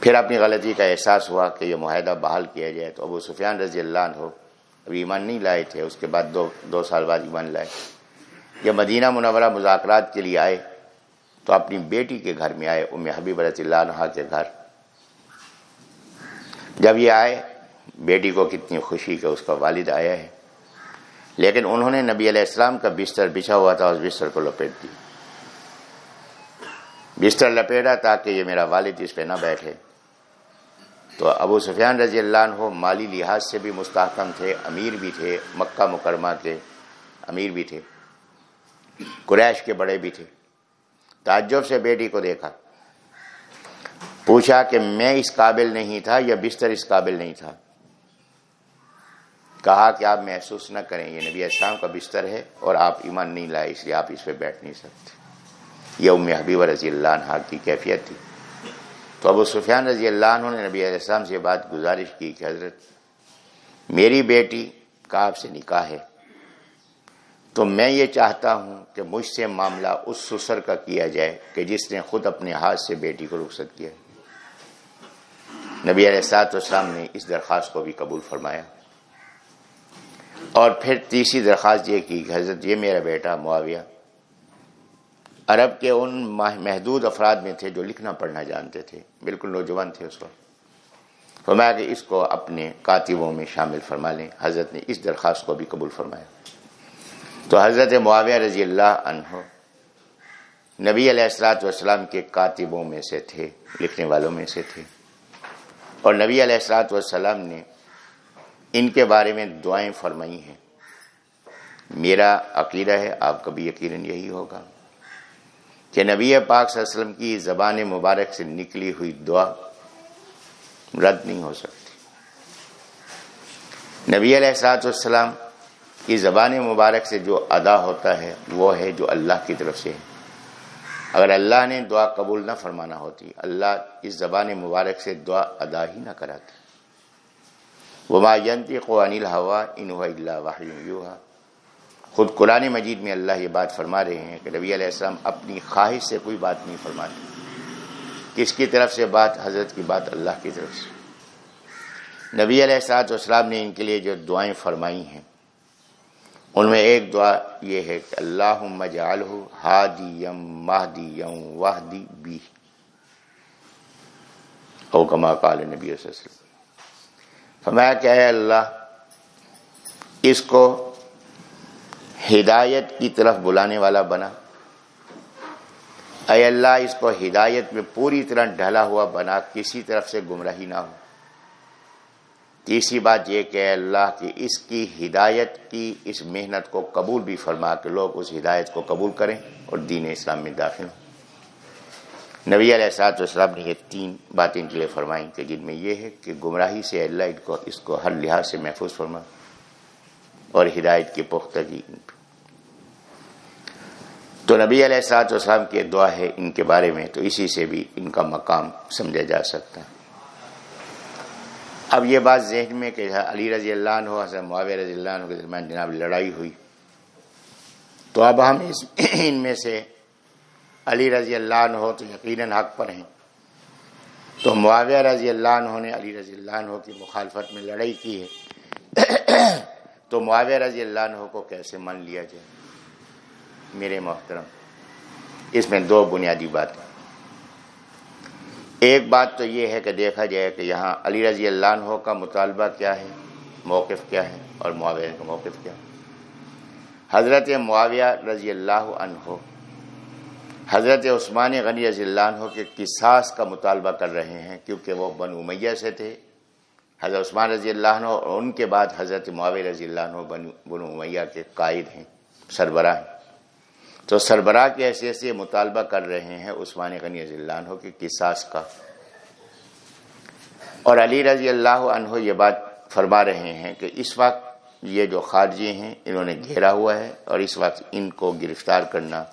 پھر اپنی غلطی کا احساس ہوا کہ یہ معاہدہ بحال کیا جائے تو ابو سفیان رضی اللہ عنہ ابھی ایمان نہیں لائے تھے، اس کے بعد دو دو سال بعد ایمان لائے۔ جب مدینہ منورہ مذاکرات کے لیے آئے تو اپنی بیٹی کے گھر میں آئے، ام حبیب رضی اللہ عنہ کے گھر۔ جب یہ آئے، بیٹی کو کتنی خوشی کہ اس کا والد آیا ہے۔ لیکن انہوں نے نبی علیہ السلام کا بستر بچھا ہوا تھا، اس بستر کو لپیٹ دی۔ بستر لپیٹا تاکہ یہ میرا والد اس پہ نہ بیٹھے۔ تو ابو سفیان رضی اللہ عنہ مالی لحاظ سے بھی مستحکم تھے، امیر بھی تھے، مکہ مکرمہ کے امیر بھی تھے، قریش کے بڑے بھی تھے۔ تعجب سے بیٹی کو دیکھا۔ پوچھا کہ میں اس قابل نہیں تھا یا بستر اس قابل نہیں تھا؟ کہا کہ آپ محسوس نہ کریں، یہ نبی السلام کا بستر ہے اور آپ ایمان نہیں لائے، اس لیے آپ اس پہ بیٹھ نہیں سکتے۔ یہ ام حبیب رضی اللہ عنہ کی کیفیت تھی۔ تو ابو سفیان رضی اللہ عنہ نے نبی علیہ السلام سے بات گزارش کی کہ حضرت، میری بیٹی کا آپ سے نکاح ہے۔ تو میں یہ چاہتا ہوں کہ مجھ سے معاملہ اس سسر کا کیا جائے کہ جس نے خود اپنے ہاتھ سے بیٹی کو رخصت کیا۔ نبی علیہ سات والسلام نے اس درخواست کو بھی قبول فرمایا۔ اور پھر تیسری درخواست یہ کی کہ حضرت، یہ میرا بیٹا معاویہ عرب کے ان محدود افراد میں تھے جو لکھنا پڑھنا جانتے تھے۔ بالکل نوجوان تھے اس وقت۔ فرمایا کہ اس کو اپنے کاتبوں میں شامل فرما لیں۔ حضرت نے اس درخواست کو بھی قبول فرمایا۔ تو حضرت معاویہ رضی اللہ عنہ نبی علیہ السلاۃ والسلام کے کاتبوں میں سے تھے، لکھنے والوں میں سے تھے۔ اور نبی علیہ السلاۃ والسلام نے ان کے بارے میں دعائیں فرمائی ہیں۔ میرا عقیدہ ہے، آپ کا بھی یقیناً یہی ہوگا۔ کہ نبی پاک صلی اللہ علیہ وسلم کی زبان مبارک سے نکلی ہوئی دعا رد نہیں ہو سکتی۔ نبی علیہ السلاط والسلام کی زبان مبارک سے جو ادا ہوتا ہے، وہ ہے جو اللہ کی طرف سے۔ ہے اگر اللہ نے دعا قبول نہ فرمانا ہوتی، اللہ اس زبان مبارک سے دعا ادا ہی نہ کراتے وما ینتی قوان الحوا ان اللہ یوہا خود قرآن مجید میں اللہ یہ بات فرما رہے ہیں کہ نبی علیہ السلام اپنی خواہش سے کوئی بات نہیں فرماتے۔ کس کی طرف سے بات؟ حضرت کی بات اللہ کی طرف سے۔ نبی علیہ السلاط والسلام نے ان کے لیے جو دعائیں فرمائی ہیں، ان میں ایک دعا یہ ہے کہ اللہ مجال ہادی یم مہدی یم واہدی بی۔ او کما کال نبی وسلم۔ فرمایا کہ اے اللہ، اس کو ہدایت کی طرف بلانے والا بنا۔ اے اللہ، اس کو ہدایت میں پوری طرح ڈھلا ہوا بنا، کسی طرف سے گمراہی نہ ہو۔ تیسری بات یہ کہ اللہ کی اس کی ہدایت کی، اس محنت کو قبول بھی فرما کہ لوگ اس ہدایت کو قبول کریں اور دین اسلام میں داخل ہوں۔ نبی علیہ سات والسلام نے یہ تین باتیں کے لیے فرمائیں کہ جن میں یہ ہے کہ گمراہی سے اللہ، ان کو، اس کو ہر لحاظ سے محفوظ فرما۔ اور ہدایت کی پختگی۔ تو نبی علیہ سات والسلام کی دعا ہے ان کے بارے میں، تو اسی سے بھی ان کا مقام سمجھا جا سکتا ہے۔ اب یہ بات ذہن میں کہ علی رضی اللہ عنہ، حضرت معاویہ رضی اللہ عنہ کے درمیان جناب لڑائی ہوئی۔ تو اب ہم اس ان میں سے علی رضی اللہ عنہ تو یقیناً حق پر ہیں۔ تو معاویہ رضی اللہ عنہ نے علی رضی اللہ عنہ کی مخالفت میں لڑائی کی ہے۔ تو معاویہ رضی اللہ عنہ کو کیسے مان لیا جائے؟ میرے محترم، اس میں دو بنیادی باتیں ایک بات تو یہ ہے کہ دیکھا جائے کہ یہاں علی رضی اللہ عنہ کا مطالبہ کیا ہے، موقف کیا ہے اور معاویہ کا موقف کیا ہے۔ حضرت معاویہ رضی اللہ عنہ، حضرت عثمان غنی رضی اللہ عنہ کے قصاص کا مطالبہ کر رہے ہیں کیونکہ وہ بن امیہ سے تھے۔ حضرت عثمان رضی اللہ عنہ اور ان کے بعد حضرت معاویہ رضی اللہ عنہ بن امیہ کے قائد ہیں، سربراہ ہیں۔ تو سربراہ کی حیثیت سے مطالبہ کر رہے ہیں عثمان غنی رضی اللہ عنہ کی قصاص کا۔ اور علی رضی اللہ عنہ یہ بات فرما رہے ہیں کہ اس وقت یہ جو خارجی ہیں، انہوں نے گھیرا ہوا ہے اور اس وقت ان کو گرفتار کرنا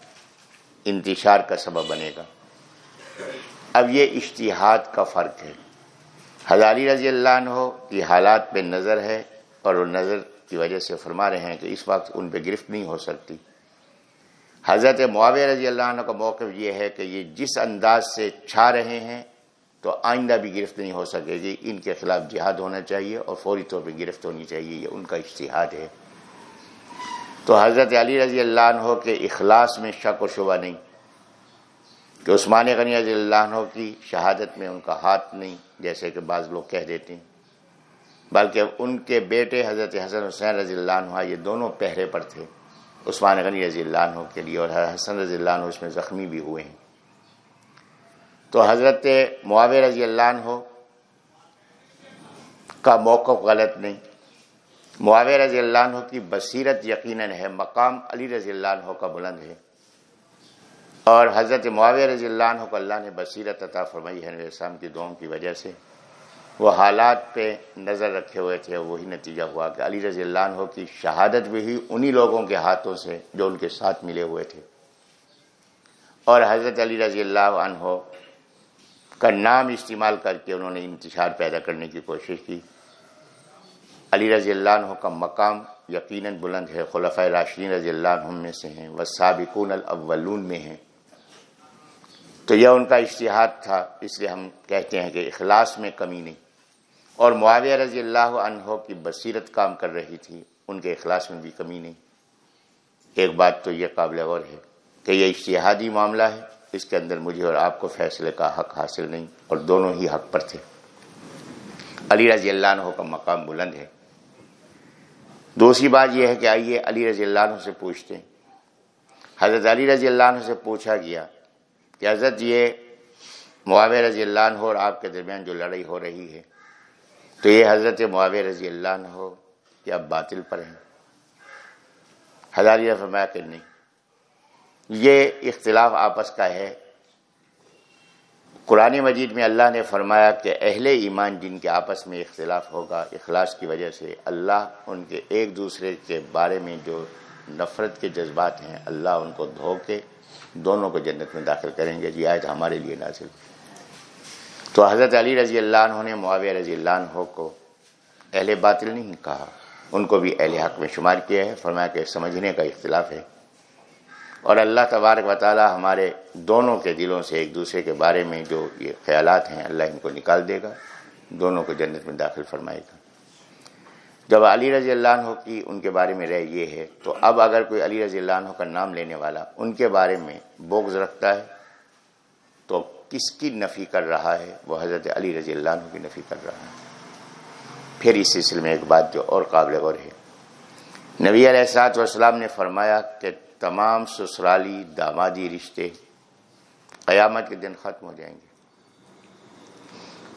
انتشار کا سبب بنے گا۔ اب یہ اشتہاد کا فرق ہے۔ حضاری رضی اللہ عنہ کی حالات پہ نظر ہے اور وہ نظر کی وجہ سے فرما رہے ہیں کہ اس وقت ان پہ گرفت نہیں ہو سکتی۔ حضرت معاویہ رضی اللہ عنہ کا موقف یہ ہے کہ یہ جس انداز سے چھا رہے ہیں تو آئندہ بھی گرفت نہیں ہو سکے۔ گی ان کے خلاف جہاد ہونا چاہیے اور فوری طور پہ گرفت ہونی چاہیے، یہ ان کا اشتہاد ہے۔ تو حضرت علی رضی اللہ عنہ کے اخلاص میں شک و شبہ نہیں۔ کہ عثمان غنی رضی اللہ عنہ کی شہادت میں ان کا ہاتھ نہیں، جیسے کہ بعض لوگ کہہ دیتے ہیں۔ بلکہ ان کے بیٹے حضرت حسن حسین رضی اللہ عنہ، یہ دونوں پہرے پر تھے۔ عثمان غنی رضی اللہ عنہ کے لیے اور حسن رضی اللہ عنہ اس میں زخمی بھی ہوئے ہیں۔ تو حضرت معاویہ رضی اللہ عنہ کا موقف غلط نہیں۔ معاویہ رضی اللہ عنہ کی بصیرت یقیناً ہے، مقام علی رضی اللہ عنہ کا بلند ہے۔ اور حضرت معاویہ رضی اللہ عنہ کو اللہ نے بصیرت عطا فرمائی ہے السلام کی دعاؤں کی وجہ سے۔ وہ حالات پہ نظر رکھے ہوئے تھے وہی نتیجہ ہوا کہ علی رضی اللہ عنہ کی شہادت بھی ہوئی انہی لوگوں کے ہاتھوں سے جو ان کے ساتھ ملے ہوئے تھے۔ اور حضرت علی رضی اللہ عنہ کا نام استعمال کر کے انہوں نے انتشار پیدا کرنے کی کوشش کی۔ علی رضی اللہ عنہ کا مقام یقیناً بلند ہے۔ خلفۂ راشدین رضی اللہ عنہ میں سے ہیں۔ وہ سابقون الاولون میں ہیں۔ تو یہ ان کا اشتہاد تھا، اس لیے ہم کہتے ہیں کہ اخلاص میں کمی نہیں۔ اور معاویہ رضی اللہ عنہ کی بصیرت کام کر رہی تھی، ان کے اخلاص میں بھی کمی نہیں۔ ایک بات تو یہ قابل غور ہے کہ یہ اشتہادی معاملہ ہے، اس کے اندر مجھے اور آپ کو فیصلے کا حق حاصل نہیں، اور دونوں ہی حق پر تھے۔ علی رضی اللہ عنہ کا مقام بلند ہے۔ دوسری بات یہ ہے کہ آئیے علی رضی اللہ عنہ سے پوچھتے ہیں۔ حضرت علی رضی اللہ عنہ سے پوچھا گیا کہ حضرت یہ معاویہ رضی اللہ عنہ اور آپ کے درمیان جو لڑائی ہو رہی ہے۔ تو یہ حضرت معاویہ رضی اللہ عنہ ہو کہ اب باطل پر ہیں۔ ہزاریہ فرمایا کہ نہیں، یہ اختلاف آپس کا ہے۔ قرآن مجید میں اللہ نے فرمایا کہ اہل ایمان جن کے آپس میں اختلاف ہوگا، اخلاص کی وجہ سے اللہ ان کے ایک دوسرے کے بارے میں جو نفرت کے جذبات ہیں، اللہ ان کو دھو کے دونوں کو جنت میں داخل کریں گے۔ یہ آیت ہمارے لیے نازل۔ تو حضرت علی رضی اللہ عنہ نے معاویہ رضی اللہ عنہ کو اہل باطل نہیں کہا۔ ان کو بھی اہل حق میں شمار کیا ہے۔ فرمایا کہ سمجھنے کا اختلاف ہے۔ اور اللہ تبارک و تعالی ہمارے دونوں کے دلوں سے ایک دوسرے کے بارے میں جو یہ خیالات ہیں، اللہ ان کو نکال دے گا۔ دونوں کو جنت میں داخل فرمائے گا۔ جب علی رضی اللہ عنہ کی ان کے بارے میں رہ یہ ہے، تو اب اگر کوئی علی رضی اللہ عنہ کا نام لینے والا ان کے بارے میں بوگز رکھتا ہے، تو کس کی نفی کر رہا ہے؟ وہ حضرت علی رضی اللہ عنہ کی نفی کر رہا ہے۔ پھر اس سلسلے میں ایک بات جو اور قابل غور ہے۔ نبی علیہ السلاط والسلام نے فرمایا کہ تمام سسرالی دامادی رشتے قیامت کے دن ختم ہو جائیں گے۔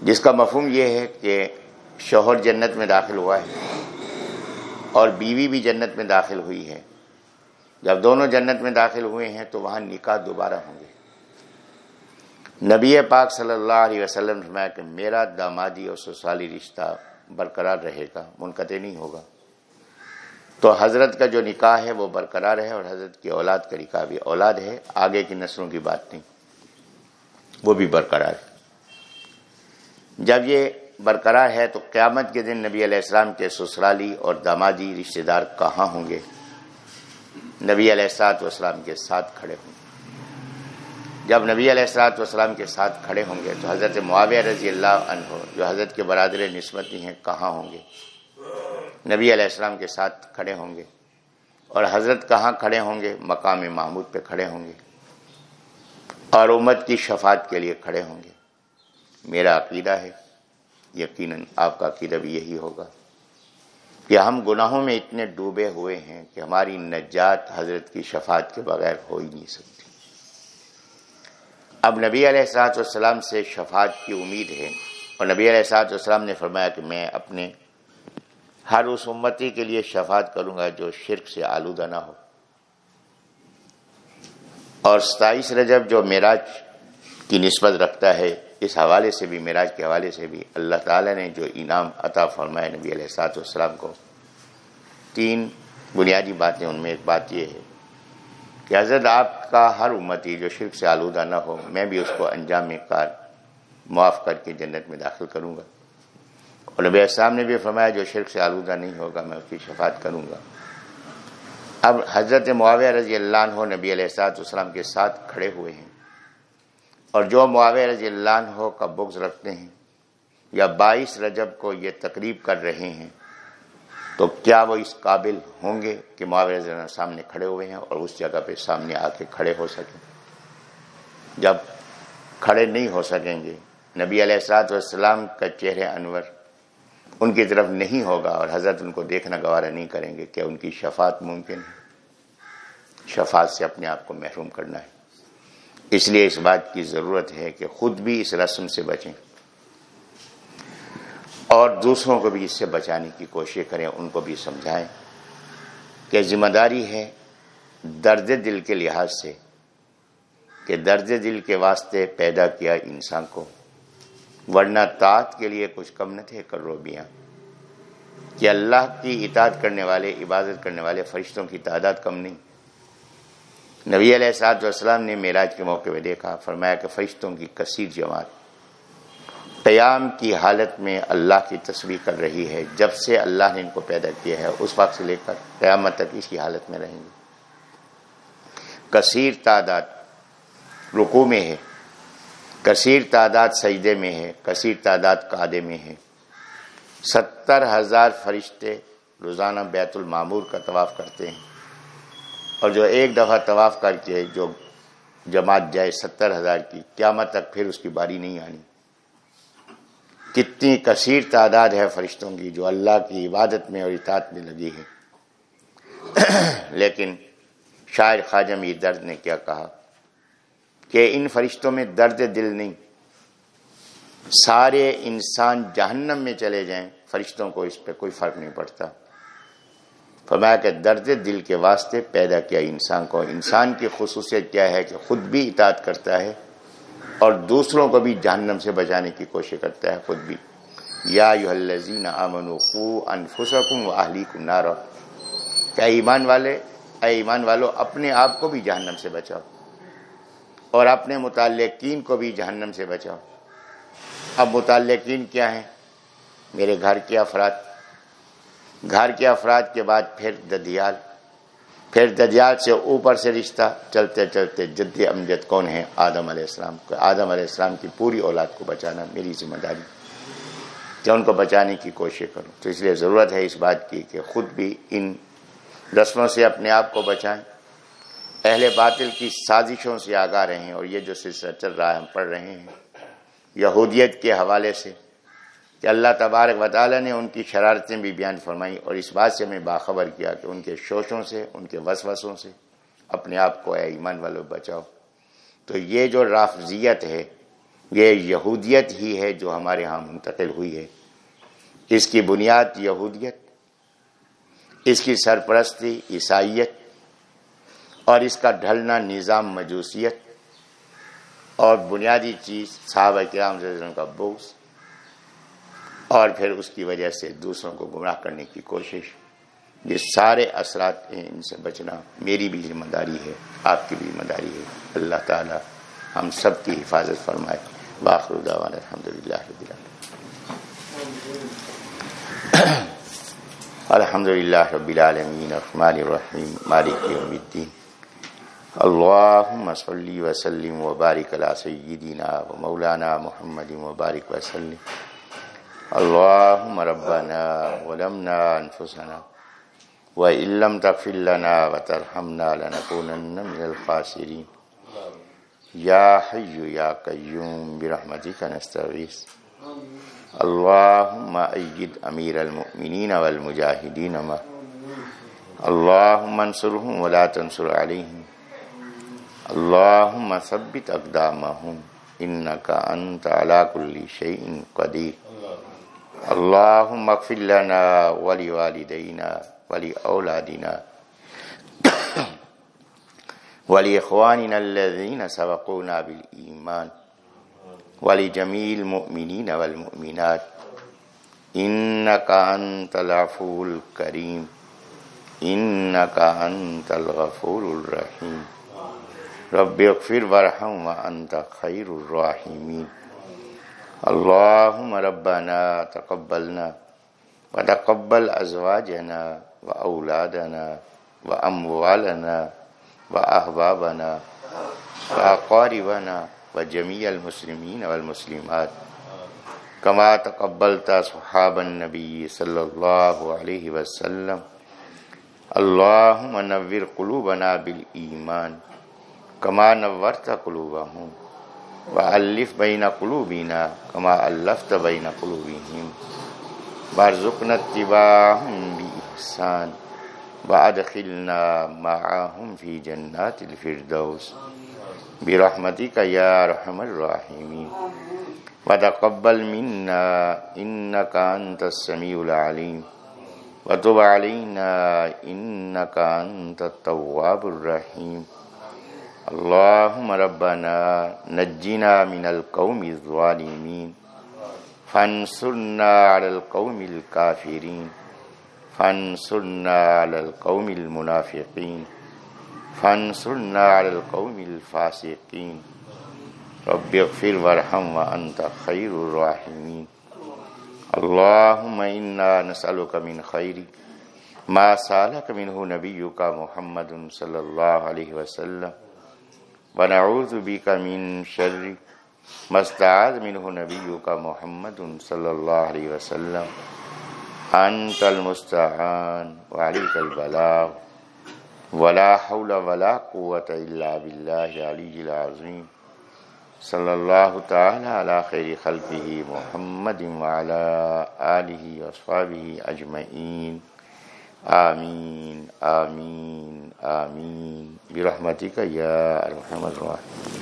جس کا مفہوم یہ ہے کہ شوہر جنت میں داخل ہوا ہے اور بیوی بھی جنت میں داخل ہوئی ہے۔ جب دونوں جنت میں داخل ہوئے ہیں تو وہاں نکاح دوبارہ ہوں گے۔ نبی پاک صلی اللہ علیہ وسلم فرمایا کہ میرا دامادی اور سسرالی رشتہ برقرار رہے گا، منقطع نہیں ہوگا۔ تو حضرت کا جو نکاح ہے وہ برقرار ہے اور حضرت کی اولاد کا نکاح بھی اولاد ہے، آگے کی نسلوں کی بات نہیں، وہ بھی برقرار ہے۔ جب یہ برقرار ہے تو قیامت کے دن نبی علیہ السلام کے سسرالی اور دامادی رشتہ دار کہاں ہوں گے؟ نبی علیہ السلاط والسلام کے ساتھ کھڑے ہوں گے۔ جب نبی علیہ السلاط والسلام کے ساتھ کھڑے ہوں گے تو حضرت معاویہ رضی اللہ عنہ، جو حضرت کے برادر نسبتی ہیں، کہاں ہوں گے؟ نبی علیہ السلام کے ساتھ کھڑے ہوں گے۔ اور حضرت کہاں کھڑے ہوں گے؟ مقام محمود پہ کھڑے ہوں گے۔ اور امت کی شفاعت کے لیے کھڑے ہوں گے۔ میرا عقیدہ ہے یقیناً آپ کا عقیدہ بھی یہی ہوگا کہ ہم گناہوں میں اتنے ڈوبے ہوئے ہیں کہ ہماری نجات حضرت کی شفاعت کے بغیر ہو ہی نہیں سکتی۔ اب نبی علیہ السلاط والسلام سے شفاعت کی امید ہے اور نبی علیہ السلاط والسلام نے فرمایا کہ میں اپنے ہر اس امتی کے لیے شفاعت کروں گا جو شرک سے آلودہ نہ ہو۔ اور ستائیس رجب جو معراج کی نسبت رکھتا ہے اس حوالے سے بھی، معراج کے حوالے سے بھی اللہ تعالی نے جو انعام عطا فرمایا نبی علیہ السلاط والسلام کو، تین بنیادی باتیں ان میں، ایک بات یہ ہے کہ حضرت آپ کا ہر امتی جو شرک سے آلودہ نہ ہو، میں بھی اس کو انجام کار معاف کر کے جنت میں داخل کروں گا۔ اور نبی السلام نے بھی فرمایا، جو شرک سے آلودہ نہیں ہوگا، میں اس کی شفاعت کروں گا۔ اب حضرت معاویہ رضی اللہ عنہ نبی علیہ السلاط والسلام کے ساتھ کھڑے ہوئے ہیں۔ اور جو معاویہ رضی اللہ عنہ کا بغض رکھتے ہیں یا بائیس رجب کو یہ تقریب کر رہے ہیں، تو کیا وہ اس قابل ہوں گے کہ معاویہ سامنے کھڑے ہوئے ہیں اور اس جگہ پہ سامنے آ کے کھڑے ہو سکیں؟ جب کھڑے نہیں ہو سکیں گے، نبی علیہ السلاط والسلام کا چہرے انور ان کی طرف نہیں ہوگا اور حضرت ان کو دیکھنا گوارا نہیں کریں گے کہ ان کی شفاعت ممکن ہے۔ شفاعت سے اپنے آپ کو محروم کرنا ہے۔ اس لیے اس بات کی ضرورت ہے کہ خود بھی اس رسم سے بچیں اور دوسروں کو بھی اس سے بچانے کی کوشش کریں، ان کو بھی سمجھائیں کہ ذمہ داری ہے درد دل کے لحاظ سے کہ درد دل کے واسطے پیدا کیا انسان کو، ورنہ طاعت کے لیے کچھ کم نہ تھے کروبیاں۔ کہ اللہ کی اطاعت کرنے والے، عبادت کرنے والے فرشتوں کی تعداد کم نہیں۔ نبی علیہ سعد والسلام نے معراج کے موقع پہ دیکھا، فرمایا کہ فرشتوں کی کثیر جماعت قیام کی حالت میں اللہ کی تصویر کر رہی ہے، جب سے اللہ نے ان کو پیدا کیا ہے، اس وقت سے لے کر قیامت تک اسی حالت میں رہیں گے۔ کثیر تعداد رکو میں ہے، کثیر تعداد سجدے میں ہے، کثیر تعداد قادے میں ہے۔ ستر ہزار فرشتے روزانہ بیت المامور کا طواف کرتے ہیں۔ اور جو ایک دفعہ طواف کر کے جو جماعت جائے ستر ہزار کی، قیامت تک پھر اس کی باری نہیں آنی۔ کتنی کثیر تعداد ہے فرشتوں کی جو اللہ کی عبادت میں اور اطاعت میں لگی ہے لیکن شاعر خواجہ میر درد نے کیا کہا کہ ان فرشتوں میں درد دل نہیں۔ سارے انسان جہنم میں چلے جائیں، فرشتوں کو اس پہ کوئی فرق نہیں پڑتا۔ فرمایا کہ درد دل کے واسطے پیدا کیا انسان کو۔ انسان کی خصوصیت کیا ہے کہ خود بھی اطاعت کرتا ہے اور دوسروں کو بھی جہنم سے بچانے کی کوشش کرتا ہے خود بھی۔ یا انفسکم و اہلیکم نارا۔ کیا ایمان والے، اے ایمان والو، اپنے آپ کو بھی جہنم سے بچاؤ اور اپنے متعلقین کو بھی جہنم سے بچاؤ۔ اب متعلقین کیا ہیں؟ میرے گھر کے افراد گھر کے افراد کے بعد پھر ددیال پھر ددیال سے اوپر سے رشتہ، چلتے چلتے جد امجد کون ہے آدم علیہ السلام کو، آدم علیہ السلام کی پوری اولاد کو بچانا میری ذمہ داری کہ ان کو بچانے کی کوشش کروں۔ تو اس لیے ضرورت ہے اس بات کی کہ خود بھی ان رسموں سے اپنے آپ کو بچائیں۔ اہل باطل کی سازشوں سے آگاہ رہیں اور یہ جو سلسلہ چل رہا ہے، ہم پڑھ رہے ہیں یہودیت کے حوالے سے کہ اللہ تبارک و تعالیٰ نے ان کی شرارتیں بھی بیان فرمائی اور اس بات سے ہمیں باخبر کیا کہ ان کے شوشوں سے، ان کے وسوسوں سے اپنے آپ کو اے ایمان والو بچاؤ۔ تو یہ جو رافضیت ہے، یہ یہودیت ہی ہے جو ہمارے ہاں منتقل ہوئی ہے۔ اس کی بنیاد یہودیت، اس کی سرپرستی عیسائیت، اور اس کا ڈھلنا نظام مجوسیت اور بنیادی چیز صحابہ کرام کا بوس اور پھر اس کی وجہ سے دوسروں کو گمراہ کرنے کی کوشش۔ یہ سارے اثرات ہیں، ان سے بچنا میری بھی ذمہ داری ہے، آپ کی بھی ذمہ داری ہے۔ اللہ تعالی ہم سب کی حفاظت فرمائے۔ باخر الدعوان الحمد للہ رب الحمد للہ رب العالمین، الرحمن الرحیم، مالک یوم الدین۔ اللہم صلی وسلم وبارک علی سیدنا و مولانا محمد وبارک وسلم اللهم ربنا ولمنا أنفسنا وإن لم تغفر لنا وترحمنا لنكونن من الخاسرين. يا حي يا قيوم، برحمتك نستغيث. اللهم أيد أمير المؤمنين والمجاهدين ما. اللهم انصرهم ولا تنصر عليهم. اللهم ثبت أقدامهم. إنك أنت على كل شيء قدير. اللهم اغفر لنا ولوالدينا ولأولادنا ولإخواننا الذين سبقونا بالإيمان ولجميع المؤمنين والمؤمنات. إنك أنت العفو الكريم. إنك أنت الغفور الرحيم. رب اغفر وارحم وأنت خير الراحمين. اللهم ربنا تقبلنا وتقبل أزواجنا وأولادنا وأموالنا وأحبابنا وأقاربنا وجميع المسلمين والمسلمات. كما تقبلت صحاب النبي صلى الله عليه وسلم. اللهم نور قلوبنا بالإيمان. كما نورت قلوبهم. وألف بين قلوبنا كما ألفت بين قلوبهم وارزقنا اتباعهم بإحسان وأدخلنا معهم في جنات الفردوس برحمتك يا أرحم الراحمين وتقبل منا إنك أنت السميع العليم وتب علينا إنك أنت التواب الرحيم اللهم ربنا نجنا من القوم الظالمين، فانصرنا على القوم الكافرين، فانصرنا على القوم المنافقين، فانصرنا على القوم الفاسقين. رب اغفر وارحم وانت خير الراحمين. اللهم انا نسالك من خير ما سالك منه نبيك محمد صلى الله عليه وسلم. ونعوذ بك من شر ما استعاذ منه نبيك محمد صلى الله عليه وسلم. انت المستعان وعليك البلاغ. ولا حول ولا قوة إلا بالله العلي العظيم. صلى الله تعالى على خير خلقه محمد وعلى آله وصحبه أجمعين. آمین آمین آمين برحمتك يا أرحم الراحمين